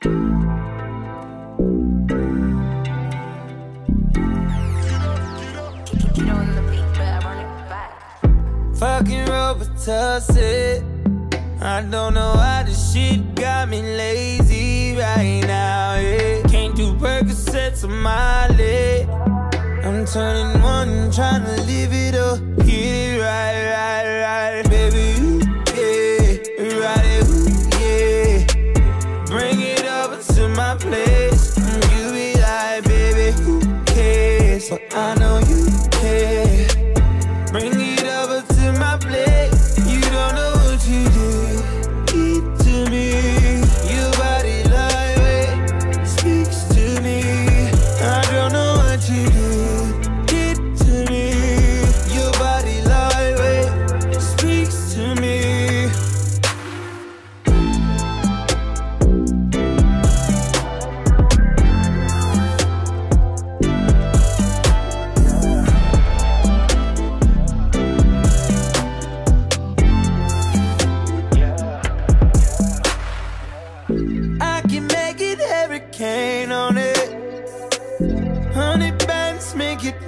Fucking Robitussin. I don't know why this shit got me lazy right now. Yeah. Can't do Percocets on my leg. I'm turning one, trying to live it up. Get it right, right, I know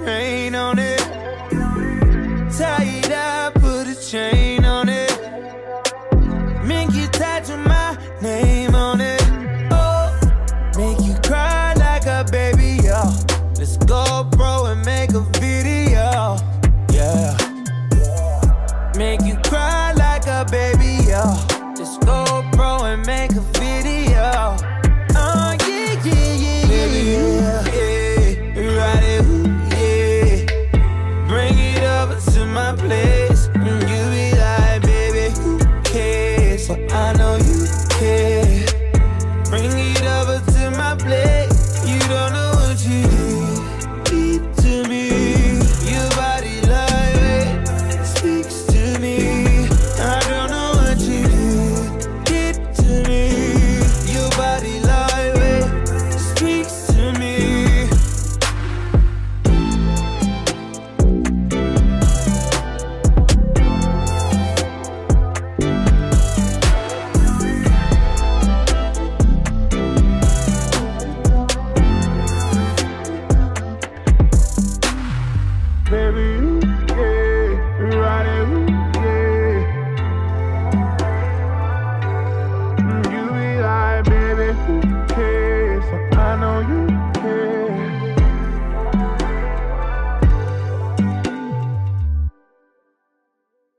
rain on it. Tie it up, put a chain on it. Make you tattoo my name on it. Oh, make you cry like a baby, yo. Let's go, bro, and make I know you.